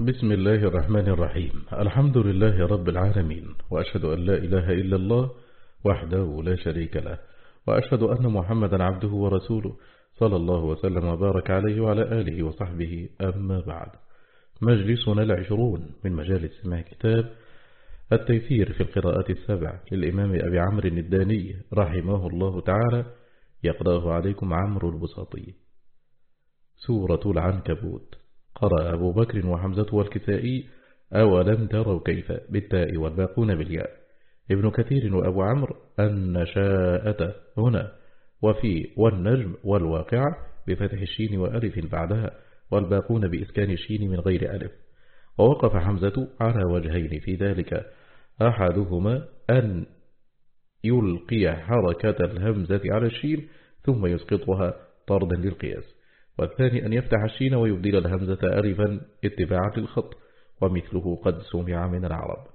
بسم الله الرحمن الرحيم. الحمد لله رب العالمين وأشهد أن لا إله إلا الله وحده لا شريك له وأشهد أن محمدا عبده ورسوله صلى الله وسلم وبارك عليه وعلى آله وصحبه. أما بعد مجلسنا العشرون من مجالس سماع كتاب التيسير في القراءات السبع للإمام أبي عمرو الداني رحمه الله تعالى يقرأه عليكم عمرو البساطي. سورة العنكبوت. قرأ أبو بكر وحمزة والكسائي أولم تروا كيف؟ بالتاء والباقون بالياء. ابن كثير وأبو عمرو النشاءة هنا. وفي والنجم والواقع بفتح الشين وألف بعدها والباقون بإسكان الشين من غير ألف. ووقف حمزة على وجهين في ذلك. أحدهما أن يلقي حركة الهمزة على الشين ثم يسقطها طردا للقياس. والثاني أن يفتح الشين ويبدل الهمزة ألفا اتباعا للخط ومثله قد سمع من العرب.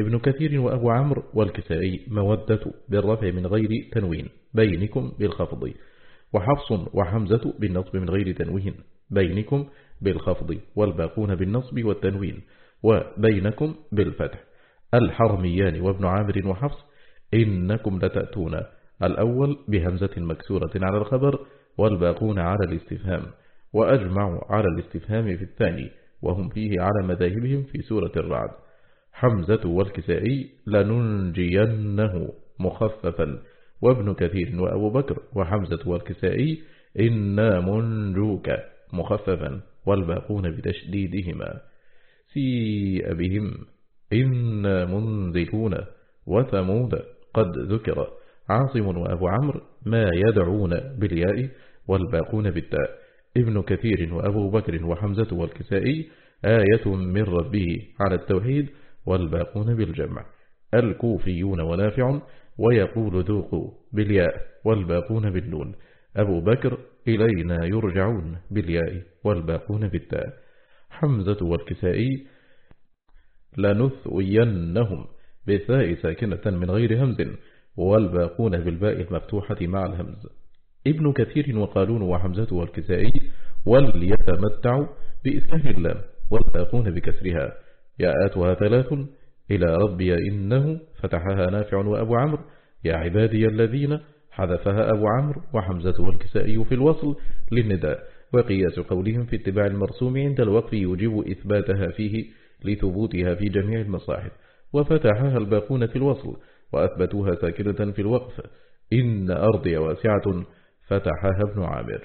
ابن كثير وأبو عمرو والكسائي مودة بالرفع من غير تنوين بينكم بالخفض. وحفص وحمزة بالنصب من غير تنوين بينكم بالخفض. والباقون بالنصب والتنوين وبينكم بالفتح. الحرميان وابن عامر وحفص إنكم لتأتون الأول بهمزة مكسورة على الخبر والباقون على الاستفهام وأجمعوا على الاستفهام في الثاني وهم فيه على مذاهبهم في سورة الرعد. حمزة والكسائي لننجينه مخففا وابن كثير وأبو بكر وحمزة والكسائي إنا منجوك مخففا والباقون بتشديدهما. سيء بهم إنا منذلون وثمود قد ذكر عاصم وأبو عمرو ما يدعون بالياء والباقون بالتاء. ابن كثير وأبو بكر وحمزة والكسائي آية من ربه على التوحيد والباقون بالجمع. الكوفيون ونافع ويقول ذوقوا بالياء والباقون بالنون. أبو بكر إلينا يرجعون بالياء والباقون بالتاء. حمزة والكسائي لنثوينهم بثاء ساكنة من غير همز والباقون بالباء المفتوحة مع الهمز. ابن كثير وقالون وحمزة والكسائي وليتمتعوا بإسكان اللام والباقون بكسرها. ياءاتها ثلاث إلى ربي إنه فتحها نافع وأبو عمرو. يا عبادي الذين حذفها أبو عمرو وحمزة والكسائي في الوصل للنداء. وقياس قولهم في اتباع المرسوم عند الوقف يجب إثباتها فيه لثبوتها في جميع المصاحف. وفتحها الباقون في الوصل وأثبتوها ساكنة في الوقف. إن أرضي واسعة فتحها ابن عامر.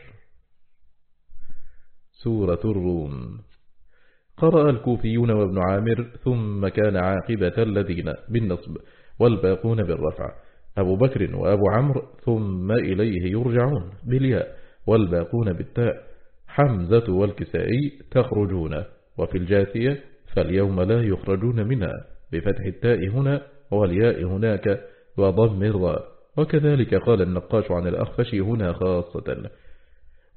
سورة الروم. قرأ الكوفيون وابن عامر ثم كان عاقبة الذين بالنصب والباقون بالرفع. أبو بكر وأبو عمرو ثم إليه يرجعون بالياء والباقون بالتاء. حمزة والكسائي تخرجون وفي الجاثية فاليوم لا يخرجون منها. بفتح التاء هنا والياء هناك وضم الراء. وكذلك قال النقاش عن الأخفش هنا خاصة.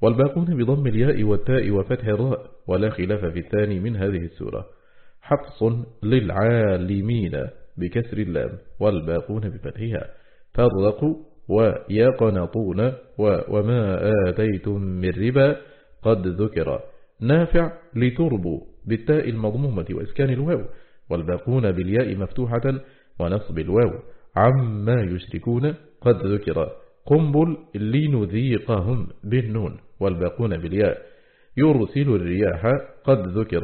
والباقون بضم الياء والتاء وفتح الراء ولا خلاف في الثاني من هذه السورة. حفص للعالمين بكسر اللام والباقون بفتحها. فرقوا ويقنطون وما آتيتم من ربا قد ذكر. نافع لتربوا بالتاء المضمومة وإسكان الواو والباقون بالياء مفتوحة ونصب الواو. عما يشركون قد ذكر قنبل لنذيقهم بالنون والباقون بالياء. يرسل الرياح قد ذكر.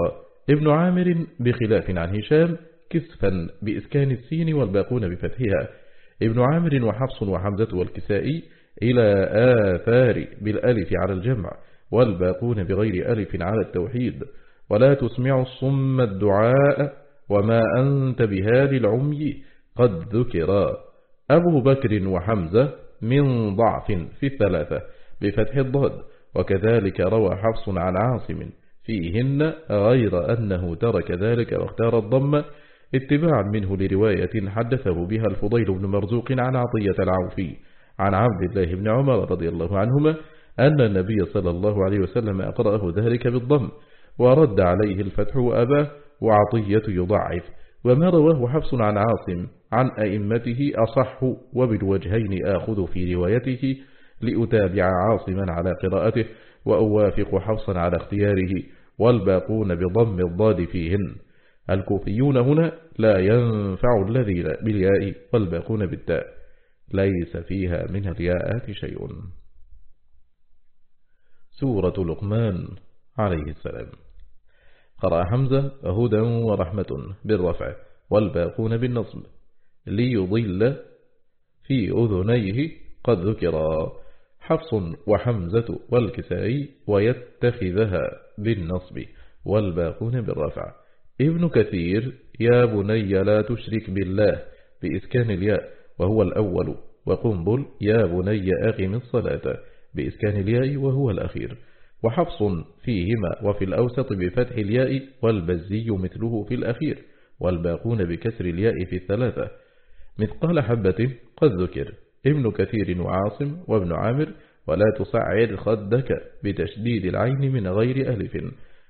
ابن عامر بخلاف عن هشام كسفا بإسكان السين والباقون بفتحها. ابن عامر وحفص وحمزة والكسائي إلى آثار بالألف على الجمع والباقون بغير ألف على التوحيد. ولا تسمع الصم الدعاء وما أنت بهذه العمي قد ذكرا أبو بكر وحمزة من ضعف في الثلاثة بفتح الضاد وكذلك روى حفص عن عاصم فيهن غير أنه ترك ذلك واختار الضم اتباعا منه لرواية حدثه بها الفضيل بن مرزوق عن عطية العوفي عن عبد الله بن عمر رضي الله عنهما أن النبي صلى الله عليه وسلم أقرأه ذلك بالضم ورد عليه الفتح أباه وعطية يضعف. وما رواه حفص عن عاصم عن أئمته أصح وبالوجهين آخذ في روايته لأتابع عاصما على قراءته وأوافق حفصا على اختياره والباقون بضم الضاد فيهن. الكوفيون هنا لا ينفع الذين بالياء والباقون بالتاء. ليس فيها من الياءات شيء. سورة لقمان عليه السلام. قرأ حمزة هدى ورحمة بالرفع والباقون بالنصب ليضل في أذنيه قد ذكرا حفص وحمزة والكسائي ويتخذها بالنصب والباقون بالرفع ابن كثير يا بني لا تشرك بالله بإسكان الياء وهو الأول وقنبل يا بني أقم الصلاة بإسكان الياء وهو الأخير وحفص فيهما وفي الأوسط بفتح الياء والبزي مثله في الأخير والباقون بكسر الياء في الثلاثة. مثقال حبة قد ذكر ابن كثير وعاصم وابن عامر ولا تصعد خدك بتشديد العين من غير ألف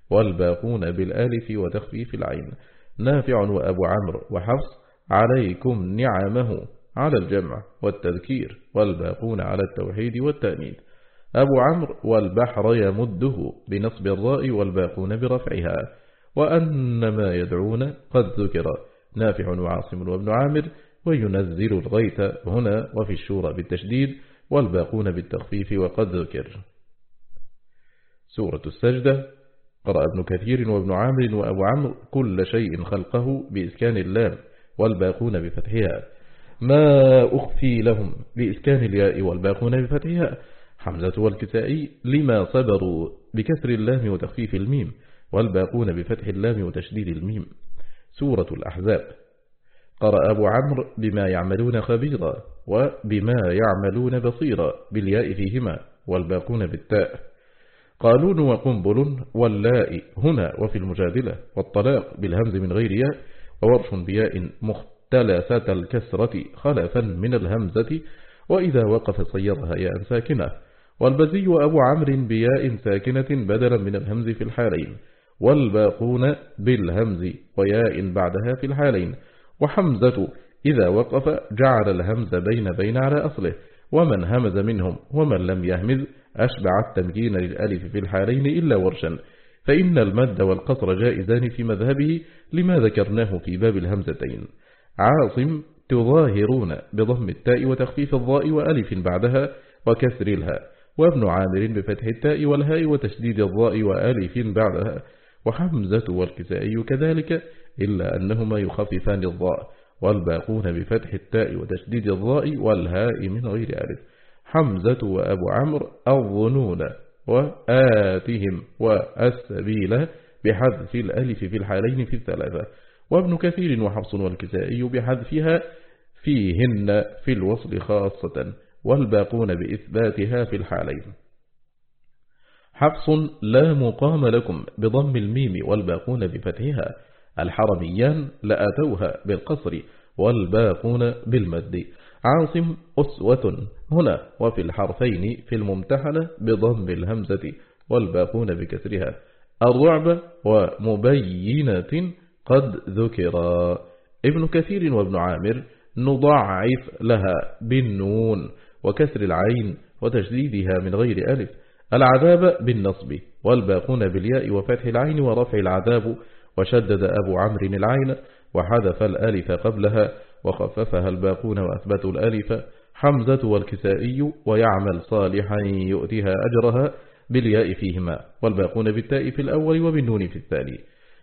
والباقون بالآلف وتخفيف العين. نافع وأبو عمرو وحفص عليكم نعمه على الجمع والتذكير والباقون على التوحيد والتأمين أبو عمرو والبحر يمده بنصب الراء والباقون برفعها وأن ما يدعون قد ذكر. نافع وعاصم وابن عامر وينزل الغيث هنا وفي الشورى بالتشديد والباقون بالتخفيف وقد ذكر. سورة السجدة. قرأ ابن كثير وابن عامر وأبو عمرو كل شيء خلقه بإسكان اللام والباقون بفتحها. ما أخفي لهم بإسكان الياء والباقون بفتحها. حمزة والكسائي لما صبروا بكسر اللام وتخفيف الميم والباقون بفتح اللام وتشديد الميم. سورة الأحزاب. قرأ أبو عمرو بما يعملون خبيرا وبما يعملون بصيرا بالياء فيهما والباقون بالتاء. قالون وقنبل واللاء هنا وفي المجادلة والطلاق بالهمز من غير ياء وورش بياء مختلسة الكسرة خلفا من الهمزة وإذا وقف صيرها ياء ساكنة. والبزي أبو عمرو بياء ساكنة بدلا من الهمز في الحالين والباقون بالهمز وياء بعدها في الحالين. وحمزة إذا وقف جعل الهمز بين بين على أصله ومن همز منهم ومن لم يهمز أشبع التمكين للألف في الحالين إلا ورشا. فإن المد والقصر جائزان في مذهبه لما ذكرناه في باب الهمزتين. عاصم تظاهرون بضم التاء وتخفيف الضاء وألف بعدها وكسر الهاء. وابن عامر بفتح التاء والهاء وتشديد الضاء وألف بعدها وحمزة والكسائي كذلك إلا أنهما يخففان الضاء والباقون بفتح التاء وتشديد الضاء والهاء من غير ألف. حمزة وأبو عمرو الظنون وآتهم والسبيل بحذف الألف في الحالين في الثلاثة. وابن كثير وحفص والكسائي بحذفها فيهن في الوصل خاصة. والباقون بإثباتها في الحالين. حفص لا مقام لكم بضم الميم والباقون بفتحها. الحرميان لأتوها بالقصر والباقون بالمد. عاصم أسوة هنا وفي الحرفين في الممتحنة بضم الهمزة والباقون بكسرها. الرعب ومبينة قد ذكرا ابن كثير وابن عامر نضعف لها بالنون. وكسر العين وتشديدها من غير ألف. العذاب بالنصب والباقون بالياء وفتح العين ورفع العذاب. وشدد أبو عمرو العين وحذف الألف قبلها وخففها الباقون وأثبتوا الألف. حمزة والكسائي ويعمل صالحا يؤتيها أجرها بالياء فيهما والباقون بالتاء في الأول وبالنون في الثاني.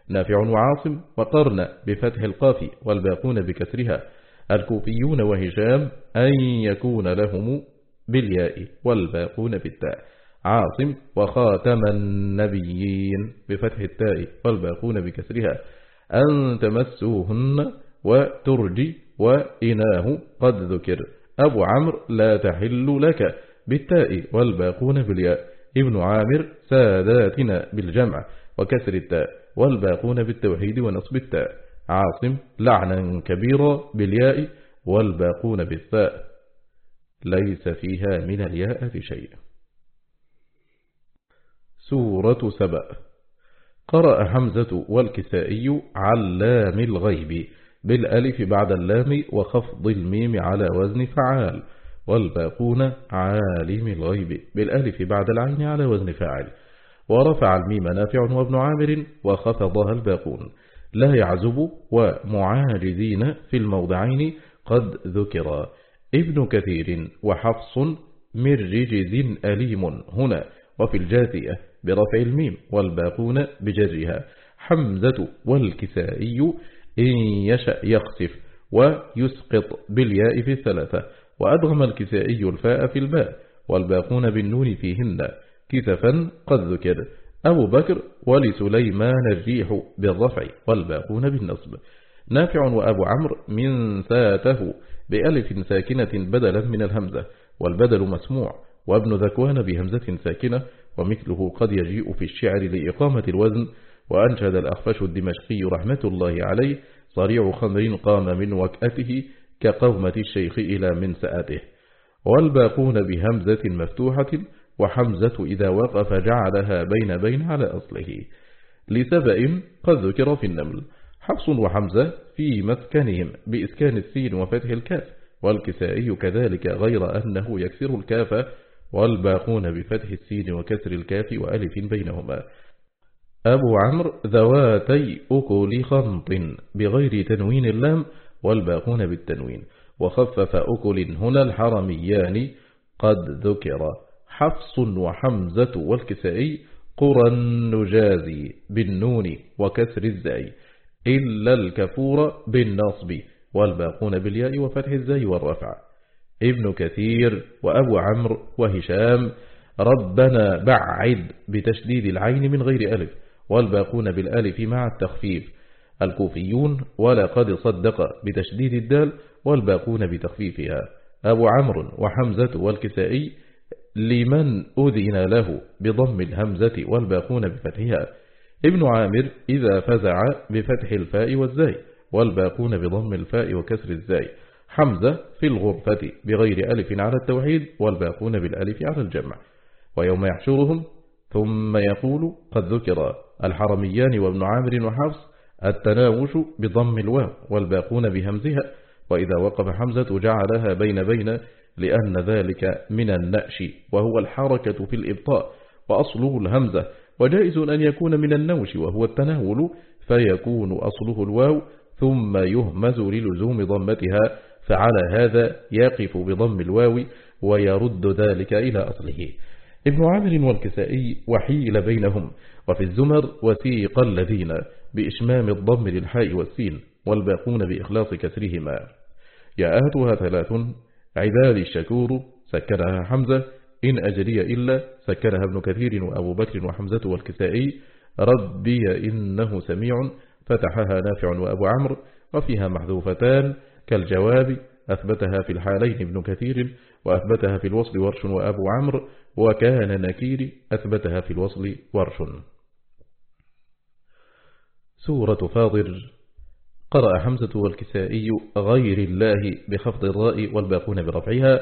نافع وعاصم وقرن بفتح القاف والباقون بكسرها الكوفيون وهشام أن يكون لهم بالياء والباقون بالتاء. عاصم وخاتم النبيين بفتح التاء والباقون بكسرها. أن تمسوهن وترجي وإناه قد ذكر. أبو عمرو لا تحل لك بالتاء والباقون بالياء. ابن عامر ساداتنا بالجمع وكسر التاء والباقون بالتوحيد ونصب التاء. عاصم لعنا كبيرا بالياء والباقون بالثاء ليس فيها من الياء شيء. سورة سبأ. قرأ حمزة والكسائي علام الغيب بالألف بعد اللام وخفض الميم على وزن فعال والباقون عالم الغيب بالألف بعد العين على وزن فاعل. ورفع الميم نافع وابن عامر وخفضها الباقون. لا يعزب ومعاجزين في الموضعين قد ذكر. ابن كثير وحفص من رجز أليم هنا وفي الجاثية برفع الميم والباقون بجرها. حمزة والكسائي إن يشأ يخسف ويسقط بالياء في الثلاثة وأدغم الكسائي الفاء في الباء والباقون بالنون فيهن. كسفا قد ذكر. أبو بكر ولسليمان الريح بالرفع والباقون بالنصب. نافع وأبو عمرو من ساته بألف ساكنة بدلا من الهمزة والبدل مسموع وابن ذكوان بهمزة ساكنة ومثله قد يجيء في الشعر لإقامة الوزن. وأنشد الأخفش الدمشقي رحمة الله عليه صريع خمر قام من وكأته كقومة الشيخ إلى من سآته والباقون بهمزة مفتوحة وحمزة إذا وقف جعلها بين بين على أصله. لسبأ قد ذكر في النمل. حفص وحمزة في مسكنهم بإسكان السين وفتح الكاف والكسائي كذلك غير أنه يكسر الكاف والباقون بفتح السين وكسر الكاف وألف بينهما. أبو عمرو ذواتي أكل خنط بغير تنوين اللام والباقون بالتنوين. وخفف أكل هنا الحرميان قد ذكر. حفص وحمزة والكسائي قرى النجازي بالنون وكسر الزاي إلا الكفور بالنصب والباقون بالياء وفتح الزاي والرفع. ابن كثير وأبو عمرو وهشام ربنا بعد بتشديد العين من غير ألف والباقون بالألف مع التخفيف. الكوفيون ولقد صدق بتشديد الدال والباقون بتخفيفها. أبو عمرو وحمزة والكسائي لمن أذن له بضم الهمزة والباقون بفتحها. ابن عامر إذا فزع بفتح الفاء والزاي والباقون بضم الفاء وكسر الزاي. حمزة في الغرفة بغير ألف على التوحيد والباقون بالألف على الجمع. ويوم يحشرهم ثم يقول قد ذكر الحرميان وابن عامر وحفص التناوش بضم الواو والباقون بهمزها. وإذا وقف حمزة جعلها بين بين لأن ذلك من النأش وهو الحركة في الإبطاء وأصله الهمزة وجائز أن يكون من النوش وهو التناول فيكون أصله الواو ثم يهمز للزوم ضمتها فعلى هذا يقف بضم الواو ويرد ذلك إلى أصله. ابن عامر والكسائي وحيل بينهم وفي الزمر وثيق الذين بإشمام الضم للحاء والسين والباقون بإخلاص كسرهما. ياءاتها ثلاث عبادي الشكور سكرها حمزة. إن أجري إلا سكرها ابن كثير وأبو بكر وحمزة والكسائي. ربي إنه سميع. فتحها نافع وأبو عمرو. وفيها محذوفتان. كالجواب أثبتها في الحالين ابن كثير. وأثبتها في الوصل ورش وأبو عمرو. وكان نكير أثبتها في الوصل ورش. سورة فاضر قرأ حمزة والكسائي غير الله بخفض الراء والباقون برفعها.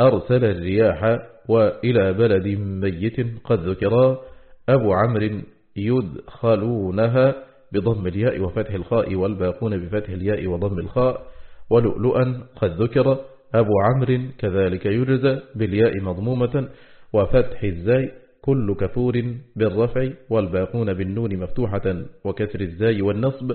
أرسل الرياح وإلى بلد ميت قد ذكرا. أبو عمرو يدخلونها بضم الياء وفتح الخاء والباقون بفتح الياء وضم الخاء. ولؤلؤا قد ذكر. أبو عمرو كذلك يجزى بالياء مضمومة. وفتح الزاي كل كفور بالرفع والباقون بالنون مفتوحة. وكسر الزاي والنصب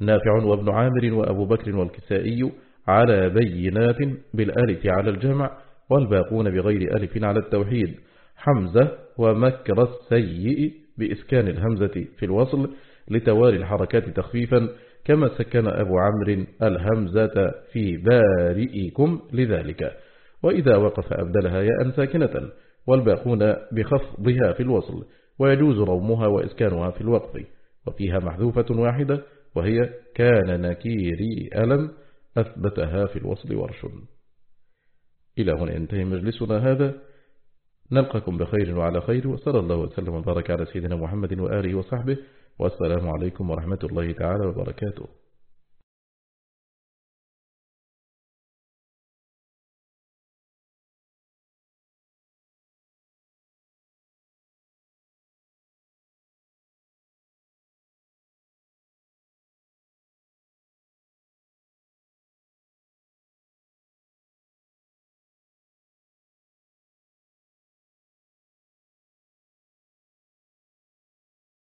نافع وابن عامر وأبو بكر والكسائي على بينات بالألف على الجمع والباقون بغير ألف على التوحيد. حمزة ومكر السيء بإسكان الهمزة في الوصل لتوالي الحركات تخفيفا كما سكن أبو عمرو الهمزة في بارئكم لذلك. وإذا وقف أبدلها ياء ساكنة والباقون بخفضها في الوصل ويجوز رومها وإسكانها في الوقف. وفيها محذوفة واحدة وهي كان نكيري ألم أثبتها في الوصل ورش. إلى هنا ينتهي مجلسنا هذا. نلقاكم بخير وعلى خير وصلى الله وسلم وبارك على سيدنا محمد وآله وصحبه والسلام عليكم ورحمة الله تعالى وبركاته.